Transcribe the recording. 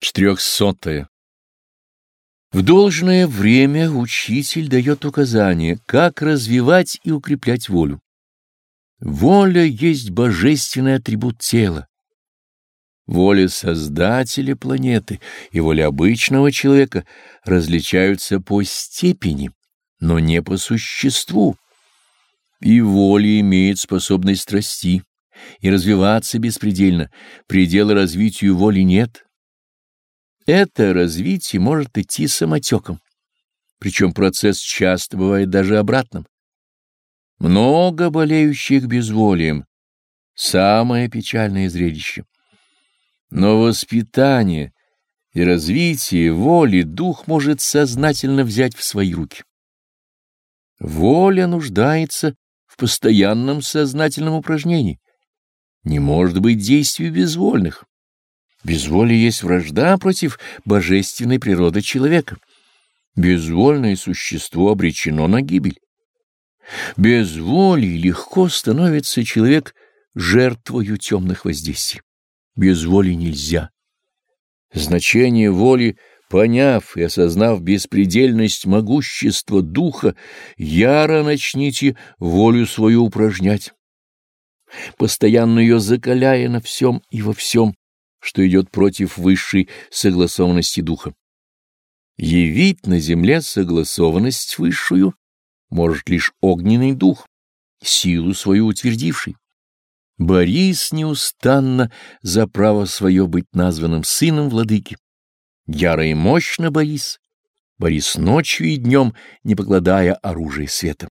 Четырехсотое. В должное время учитель дает указание, как развивать и укреплять волю. Воля есть божественный атрибут тела. Воля Создателя планеты и воля обычного человека различаются по степени, но не по существу. И воля имеет способность расти и развиваться беспредельно, предела развитию воли нет. Это развитие может идти самотеком, причем процесс часто бывает даже обратным. Много болеющих безволием — самое печальное зрелище. Но воспитание и развитие воли дух может сознательно взять в свои руки. Воля нуждается в постоянном сознательном упражнении. Не может быть действий безвольных. Безволие есть вражда против божественной природы человека. Безвольное существо обречено на гибель. Без воли легко становится человек жертвою темных воздействий. Без воли нельзя. Значение воли, поняв и осознав беспредельность могущества духа, яро начните волю свою упражнять, постоянно ее закаляя на всем и во всем, что идет против высшей согласованности духа. Явить на земле согласованность высшую может лишь огненный дух, силу свою утвердивший. Борис неустанно за право свое быть названным сыном владыки. Яро и мощно Борис, Борис ночью и днем, не покладая оружия света.